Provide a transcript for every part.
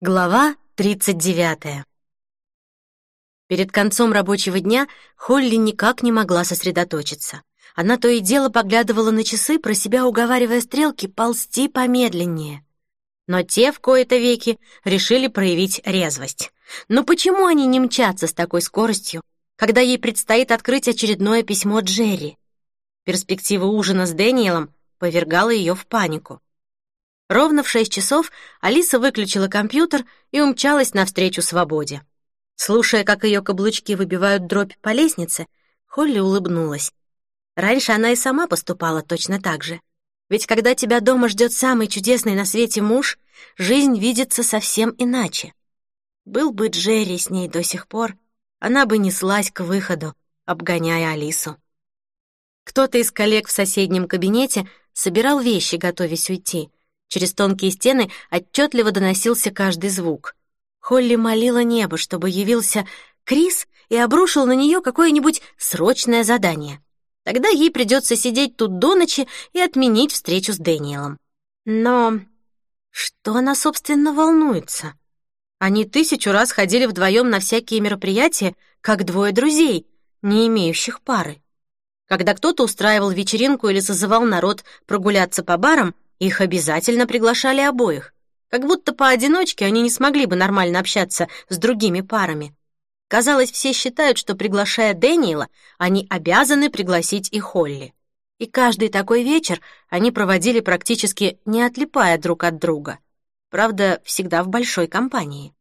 Глава 39. Перед концом рабочего дня Холли никак не могла сосредоточиться. Она то и дело поглядывала на часы, про себя уговаривая стрелки ползти помедленнее. Но те в кои-то веки решили проявить резвость. Но почему они не мчатся с такой скоростью, когда ей предстоит открыть очередное письмо Джерри? Перспектива ужина с Дэниелом повергала ее в панику. Ровно в шесть часов Алиса выключила компьютер и умчалась навстречу свободе. Слушая, как ее каблучки выбивают дробь по лестнице, Холли улыбнулась. Раньше она и сама поступала точно так же. Ведь когда тебя дома ждет самый чудесный на свете муж, жизнь видится совсем иначе. Был бы Джерри с ней до сих пор, она бы неслась к выходу, обгоняя Алису. Кто-то из коллег в соседнем кабинете собирал вещи, готовясь уйти — Через тонкие стены отчетливо доносился каждый звук. Холли молила небо, чтобы явился Крис и обрушил на нее какое-нибудь срочное задание. Тогда ей придется сидеть тут до ночи и отменить встречу с Дэниелом. Но что она, собственно, волнуется? Они тысячу раз ходили вдвоем на всякие мероприятия, как двое друзей, не имеющих пары. Когда кто-то устраивал вечеринку или созывал народ прогуляться по барам, их обязательно приглашали обоих, как будто поодиночке они не смогли бы нормально общаться с другими парами. Казалось, все считают, что, приглашая Дэниела, они обязаны пригласить и Холли. И каждый такой вечер они проводили практически не отлипая друг от друга. Правда, всегда в большой компании.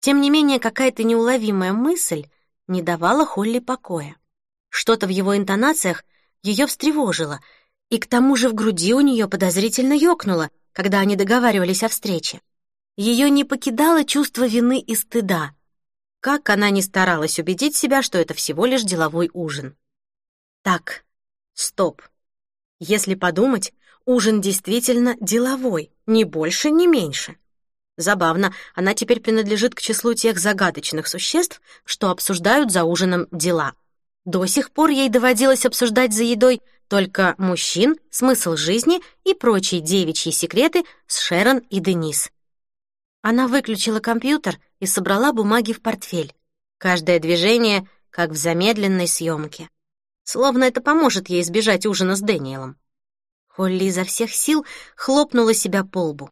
Тем не менее, какая-то неуловимая мысль не давала Холли покоя. Что-то в его интонациях ее встревожило — и к тому же в груди у нее подозрительно ёкнуло, когда они договаривались о встрече. Ее не покидало чувство вины и стыда. Как она ни старалась убедить себя, что это всего лишь деловой ужин. Так, стоп. Если подумать, ужин действительно деловой, ни больше, ни меньше. Забавно, она теперь принадлежит к числу тех загадочных существ, что обсуждают за ужином дела. До сих пор ей доводилось обсуждать за едой только мужчин, смысл жизни и прочие девичьи секреты с Шерон и Денис. Она выключила компьютер и собрала бумаги в портфель. Каждое движение как в замедленной съемке. Словно это поможет ей избежать ужина с Дэниелом. Холли изо всех сил хлопнула себя по лбу.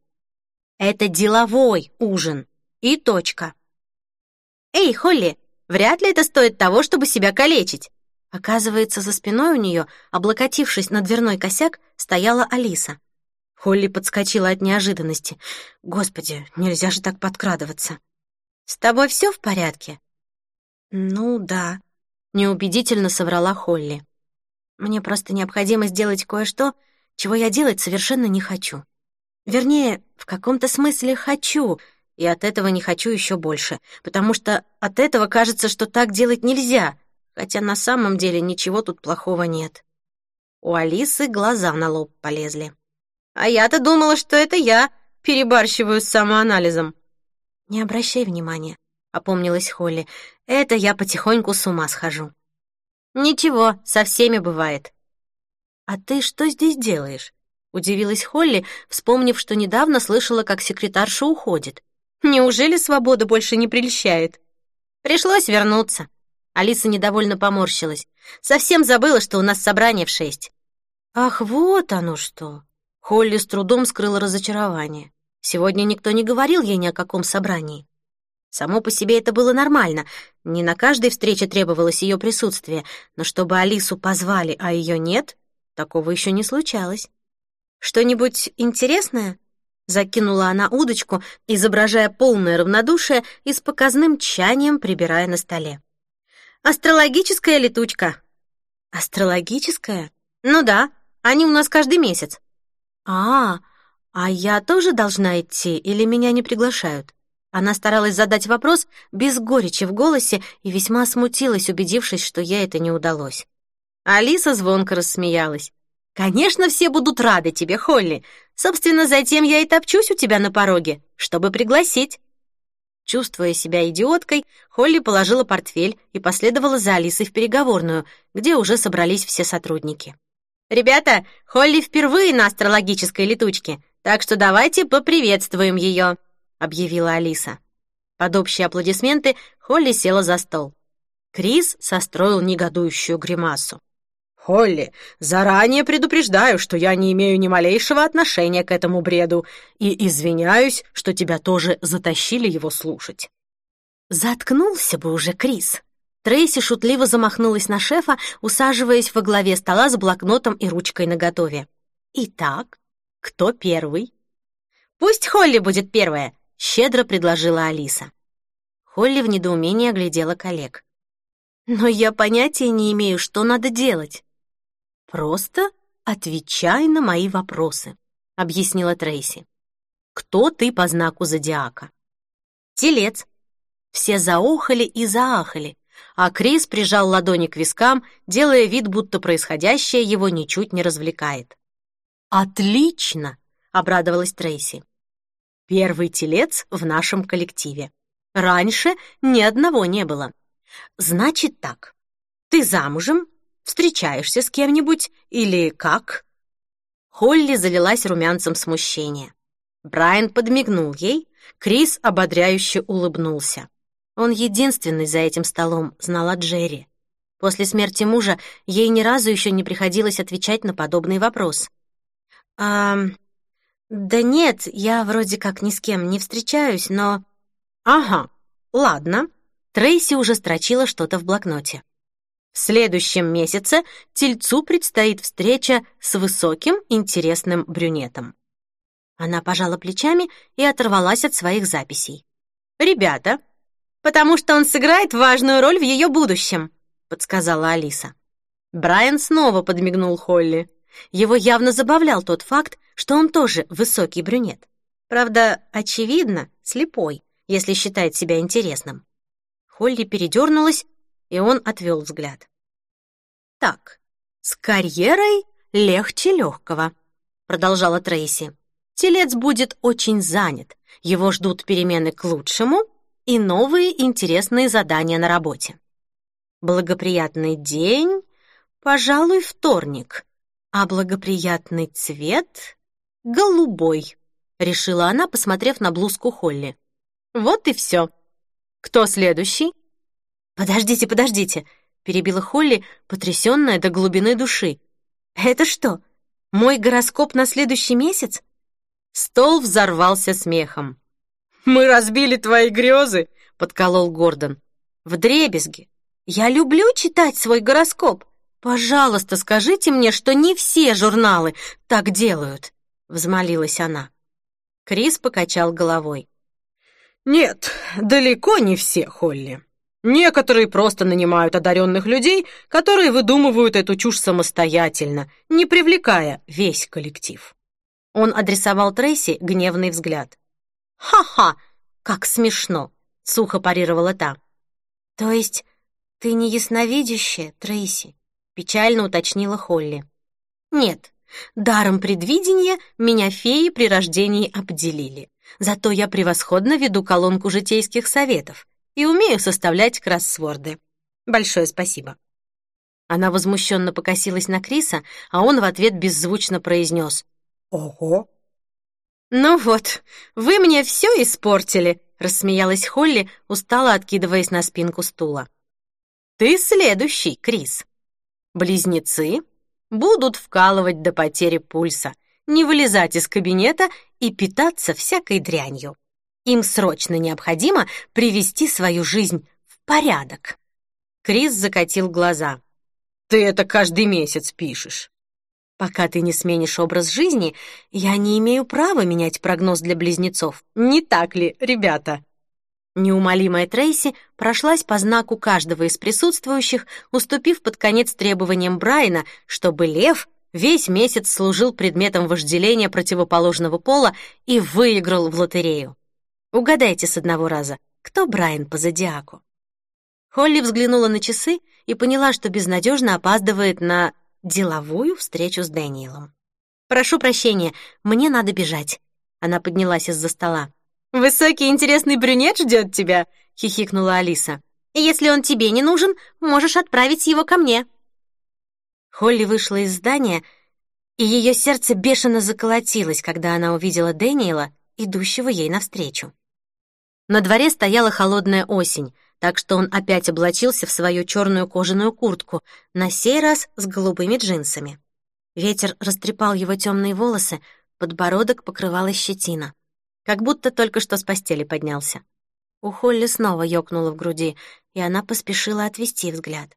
«Это деловой ужин. И точка». «Эй, Холли, вряд ли это стоит того, чтобы себя калечить», Оказывается, за спиной у нее, облокотившись на дверной косяк, стояла Алиса. Холли подскочила от неожиданности. «Господи, нельзя же так подкрадываться!» «С тобой все в порядке?» «Ну, да», — неубедительно соврала Холли. «Мне просто необходимо сделать кое-что, чего я делать совершенно не хочу. Вернее, в каком-то смысле хочу, и от этого не хочу еще больше, потому что от этого кажется, что так делать нельзя, хотя на самом деле ничего тут плохого нет. У Алисы глаза на лоб полезли. «А я-то думала, что это я перебарщиваю с самоанализом». «Не обращай внимания», — опомнилась Холли. «Это я потихоньку с ума схожу». «Ничего, со всеми бывает». «А ты что здесь делаешь?» — удивилась Холли, вспомнив, что недавно слышала, как секретарша уходит. «Неужели свобода больше не прельщает?» «Пришлось вернуться», Алиса недовольно поморщилась. «Совсем забыла, что у нас собрание в шесть». «Ах, вот оно что!» Холли с трудом скрыла разочарование. Сегодня никто не говорил ей ни о каком собрании. Само по себе это было нормально. Не на каждой встрече требовалось ее присутствие, но чтобы Алису позвали, а ее нет, такого еще не случалось. «Что-нибудь интересное?» Закинула она удочку, изображая полное равнодушие и с показным тщанием прибирая на столе. Астрологическая летучка. Астрологическая? Ну да, они у нас каждый месяц. А, а я тоже должна идти или меня не приглашают? Она старалась задать вопрос без горечи в голосе и весьма смутилась, убедившись, что ей это не удалось. Алиса звонко рассмеялась. «Конечно, все будут рады тебе, Холли. Собственно, затем я и топчусь у тебя на пороге, чтобы пригласить». Чувствуя себя идиоткой, Холли положила портфель и последовала за Алисой в переговорную, где уже собрались все сотрудники. «Ребята, Холли впервые на астрологической летучке, так что давайте поприветствуем ее». — объявила Алиса. Под общие аплодисменты Холли села за стол. Крис состроил негодующую гримасу. «Холли, заранее предупреждаю, что я не имею ни малейшего отношения к этому бреду и извиняюсь, что тебя тоже затащили его слушать». «Заткнулся бы уже, Крис!» Трейси шутливо замахнулась на шефа, усаживаясь во главе стола с блокнотом и ручкой наготове. «Итак, кто первый?» «Пусть Холли будет первая», — щедро предложила Алиса. Холли в недоумении оглядела коллег. «Но я понятия не имею, что надо делать». «Просто отвечай на мои вопросы», — объяснила Трейси. «Кто ты по знаку зодиака?» «Телец», все заохали и заахали, а Крис прижал ладони к вискам, делая вид, будто происходящее его ничуть не развлекает. «Отлично!» — обрадовалась Трейси. «Первый телец в нашем коллективе. Раньше ни одного не было. Значит так, ты замужем, встречаешься с кем-нибудь или как?» Холли залилась румянцем смущения. Брайан подмигнул ей, Крис ободряюще улыбнулся. Он единственный за этим столом знал о Джерри. После смерти мужа ей ни разу еще не приходилось отвечать на подобный вопрос. «А... да нет, я вроде как ни с кем не встречаюсь, но...» «Ага, ладно». Трейси уже строчила что-то в блокноте. В следующем месяце Тельцу предстоит встреча с высоким, интересным брюнетом. Она пожала плечами и оторвалась от своих записей. «Ребята, потому что он сыграет важную роль в ее будущем», — подсказала Алиса. Брайан снова подмигнул Холли. Его явно забавлял тот факт, что он тоже высокий брюнет. Правда, очевидно, слепой, если считает себя интересным. Холли передернулась, и он отвел взгляд. «Так, с карьерой легче легкого», — продолжала Трейси. «Телец будет очень занят, его ждут перемены к лучшему, и новые интересные задания на работе. Благоприятный день, пожалуй, вторник, а благоприятный цвет — голубой, решила она, посмотрев на блузку Холли. Вот и все. Кто следующий? Подождите, подождите, перебила Холли, потрясенная до глубины души. Это что, мой гороскоп на следующий месяц? Стол взорвался смехом. «Мы разбили твои грезы», — подколол Гордон. «В дребезги. Я люблю читать свой гороскоп. Пожалуйста, скажите мне, что не все журналы так делают», — взмолилась она. Крис покачал головой. «Нет, далеко не все, Холли. Некоторые просто нанимают одаренных людей, которые выдумывают эту чушь самостоятельно, не привлекая весь коллектив». Он адресовал Трейси гневный взгляд. «Ха-ха, как смешно!» — сухо парировала та. «То есть ты не ясновидящая, Трейси?» — печально уточнила Холли. «Нет, даром предвидения меня феи при рождении обделили. Зато я превосходно веду колонку житейских советов и умею составлять кроссворды. Большое спасибо». Она возмущенно покосилась на Криса, а он в ответ беззвучно произнес «Ого!» «Ну вот, вы мне все испортили», — рассмеялась Холли, устало откидываясь на спинку стула. «Ты следующий, Крис. Близнецы будут вкалывать до потери пульса, не вылезать из кабинета и питаться всякой дрянью. Им срочно необходимо привести свою жизнь в порядок». Крис закатил глаза. «Ты это каждый месяц пишешь». Пока ты не сменишь образ жизни, я не имею права менять прогноз для близнецов. Не так ли, ребята? Неумолимая Трейси прошлась по знаку каждого из присутствующих, уступив под конец требованиям Брайана, чтобы лев весь месяц служил предметом вожделения противоположного пола и выиграл в лотерею. Угадайте с одного раза, кто Брайан по зодиаку? Холли взглянула на часы и поняла, что безнадежно опаздывает на деловую встречу с Дэниелом. «Прошу прощения, мне надо бежать». Она поднялась из-за стола. «Высокий интересный брюнет ждет тебя», — хихикнула Алиса. «Если он тебе не нужен, можешь отправить его ко мне». Холли вышла из здания, и ее сердце бешено заколотилось, когда она увидела Дэниела, идущего ей навстречу. На дворе стояла холодная осень, так что он опять облачился в свою черную кожаную куртку, на сей раз с голубыми джинсами. Ветер растрепал его темные волосы, подбородок покрывала щетина. Как будто только что с постели поднялся. У Холли снова ёкнуло в груди, и она поспешила отвести взгляд.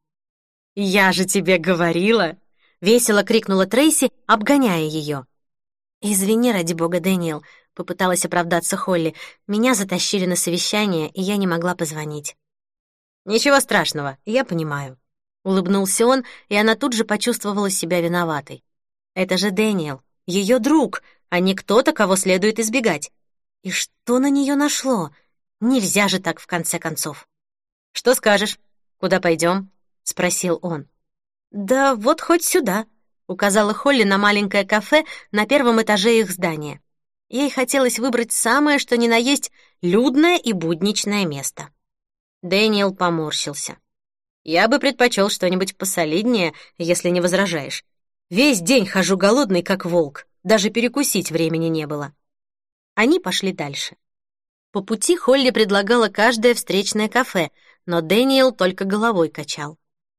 «Я же тебе говорила!» — весело крикнула Трейси, обгоняя ее. «Извини, ради бога, Дэниел», — попыталась оправдаться Холли. «Меня затащили на совещание, и я не могла позвонить». «Ничего страшного, я понимаю», — улыбнулся он, и она тут же почувствовала себя виноватой. «Это же Дэниел, ее друг, а не кто-то, кого следует избегать. И что на нее нашло? Нельзя же так, в конце концов». «Что скажешь? Куда пойдем? спросил он. «Да вот хоть сюда», — указала Холли на маленькое кафе на первом этаже их здания. Ей хотелось выбрать самое, что ни на есть, людное и будничное место. Дэниел поморщился. «Я бы предпочел что-нибудь посолиднее, если не возражаешь. Весь день хожу голодный, как волк. Даже перекусить времени не было». Они пошли дальше. По пути Холли предлагала каждое встречное кафе, но Дэниел только головой качал.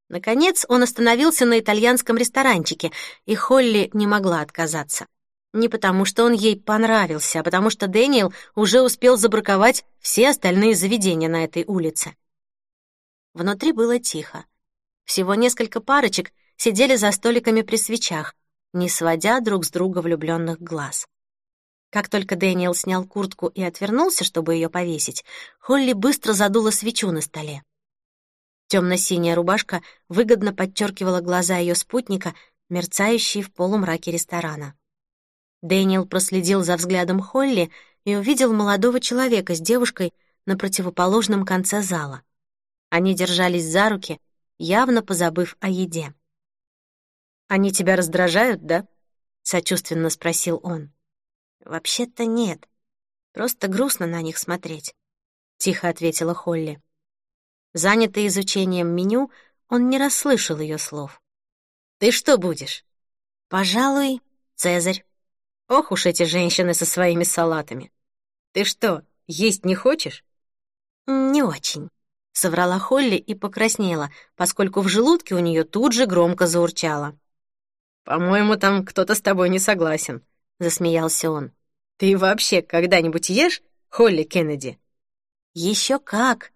Наконец он остановился на итальянском ресторанчике, и Холли не могла отказаться. Не потому, что он ей понравился, а потому что Дэниел уже успел забраковать все остальные заведения на этой улице. Внутри было тихо. Всего несколько парочек сидели за столиками при свечах, не сводя друг с друга влюбленных глаз. Как только Дэниел снял куртку и отвернулся, чтобы ее повесить, Холли быстро задула свечу на столе. Темно-синяя рубашка выгодно подчеркивала глаза ее спутника, мерцающие в полумраке ресторана. Дэниел проследил за взглядом Холли и увидел молодого человека с девушкой на противоположном конце зала. Они держались за руки, явно позабыв о еде. «Они тебя раздражают, да?» — сочувственно спросил он. «Вообще-то нет. Просто грустно на них смотреть», — тихо ответила Холли. Занятый изучением меню, он не расслышал ее слов. «Ты что будешь?» «Пожалуй, Цезарь». «Ох уж эти женщины со своими салатами! Ты что, есть не хочешь?» «Не очень», — соврала Холли и покраснела, поскольку в желудке у нее тут же громко заурчало. «По-моему, там кто-то с тобой не согласен», — засмеялся он. «Ты вообще когда-нибудь ешь, Холли Кеннеди?» «Еще как!»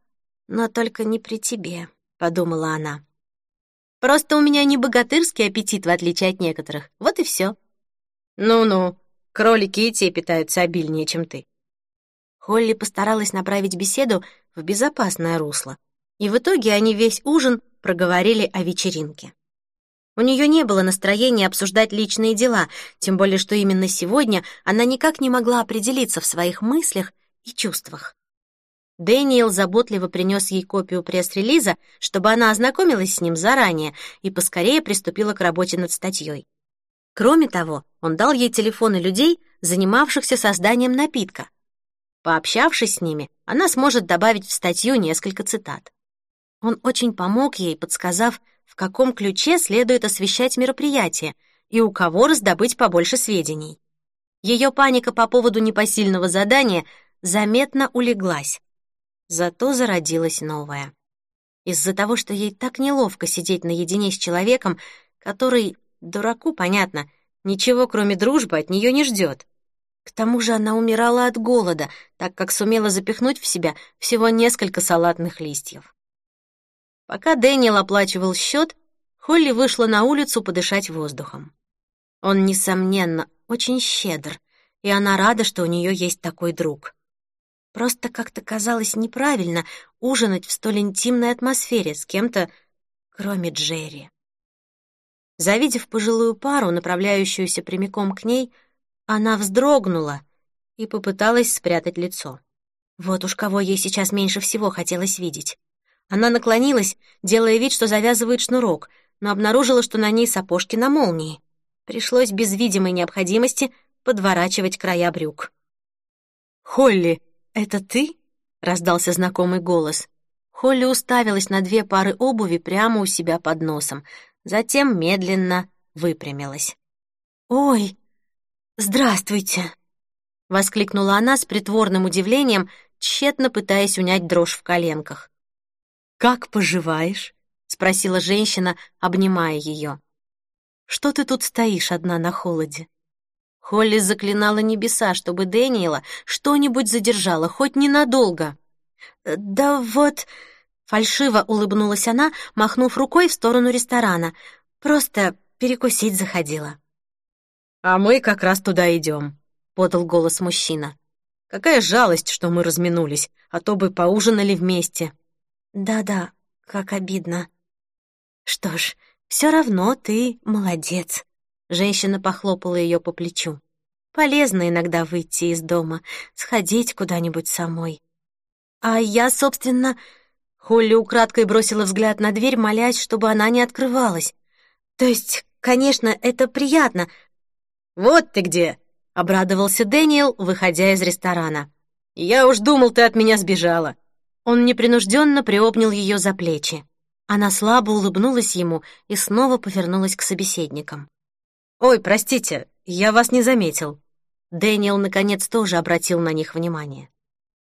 но только не при тебе», — подумала она. «Просто у меня не богатырский аппетит, в отличие от некоторых. Вот и все. «Ну-ну, кролики и те питаются обильнее, чем ты». Холли постаралась направить беседу в безопасное русло, и в итоге они весь ужин проговорили о вечеринке. У нее не было настроения обсуждать личные дела, тем более что именно сегодня она никак не могла определиться в своих мыслях и чувствах. Дэниел заботливо принес ей копию пресс-релиза, чтобы она ознакомилась с ним заранее и поскорее приступила к работе над статьей. Кроме того, он дал ей телефоны людей, занимавшихся созданием напитка. Пообщавшись с ними, она сможет добавить в статью несколько цитат. Он очень помог ей, подсказав, в каком ключе следует освещать мероприятие и у кого раздобыть побольше сведений. Ее паника по поводу непосильного задания заметно улеглась. Зато зародилась новая. Из-за того, что ей так неловко сидеть наедине с человеком, который, дураку понятно, ничего кроме дружбы от нее не ждет. К тому же она умирала от голода, так как сумела запихнуть в себя всего несколько салатных листьев. Пока Дэниел оплачивал счет, Холли вышла на улицу подышать воздухом. Он, несомненно, очень щедр, и она рада, что у нее есть такой друг. Просто как-то казалось неправильно ужинать в столь интимной атмосфере с кем-то, кроме Джерри. Завидев пожилую пару, направляющуюся прямиком к ней, она вздрогнула и попыталась спрятать лицо. Вот уж кого ей сейчас меньше всего хотелось видеть. Она наклонилась, делая вид, что завязывает шнурок, но обнаружила, что на ней сапожки на молнии. Пришлось без видимой необходимости подворачивать края брюк. «Холли!» «Это ты?» — раздался знакомый голос. Холли уставилась на две пары обуви прямо у себя под носом, затем медленно выпрямилась. «Ой, здравствуйте!» — воскликнула она с притворным удивлением, тщетно пытаясь унять дрожь в коленках. «Как поживаешь?» — спросила женщина, обнимая ее. «Что ты тут стоишь одна на холоде?» Холли заклинала небеса, чтобы Дэниела что-нибудь задержала, хоть ненадолго. «Да вот...» — фальшиво улыбнулась она, махнув рукой в сторону ресторана. «Просто перекусить заходила». «А мы как раз туда идем», — подал голос мужчина. «Какая жалость, что мы разминулись, а то бы поужинали вместе». «Да-да, как обидно». «Что ж, все равно ты молодец», Женщина похлопала ее по плечу. «Полезно иногда выйти из дома, сходить куда-нибудь самой». «А я, собственно...» Холли украдкой бросила взгляд на дверь, молясь, чтобы она не открывалась. «То есть, конечно, это приятно». «Вот ты где!» — обрадовался Дэниел, выходя из ресторана. «Я уж думал, ты от меня сбежала». Он непринужденно приобнял ее за плечи. Она слабо улыбнулась ему и снова повернулась к собеседникам. «Ой, простите, я вас не заметил». Дэниел, наконец, тоже обратил на них внимание.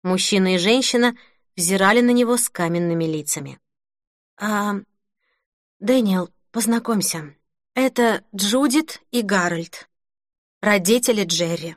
Мужчина и женщина взирали на него с каменными лицами. «А... Дэниел, познакомься. Это Джудит и Гарольд, родители Джерри».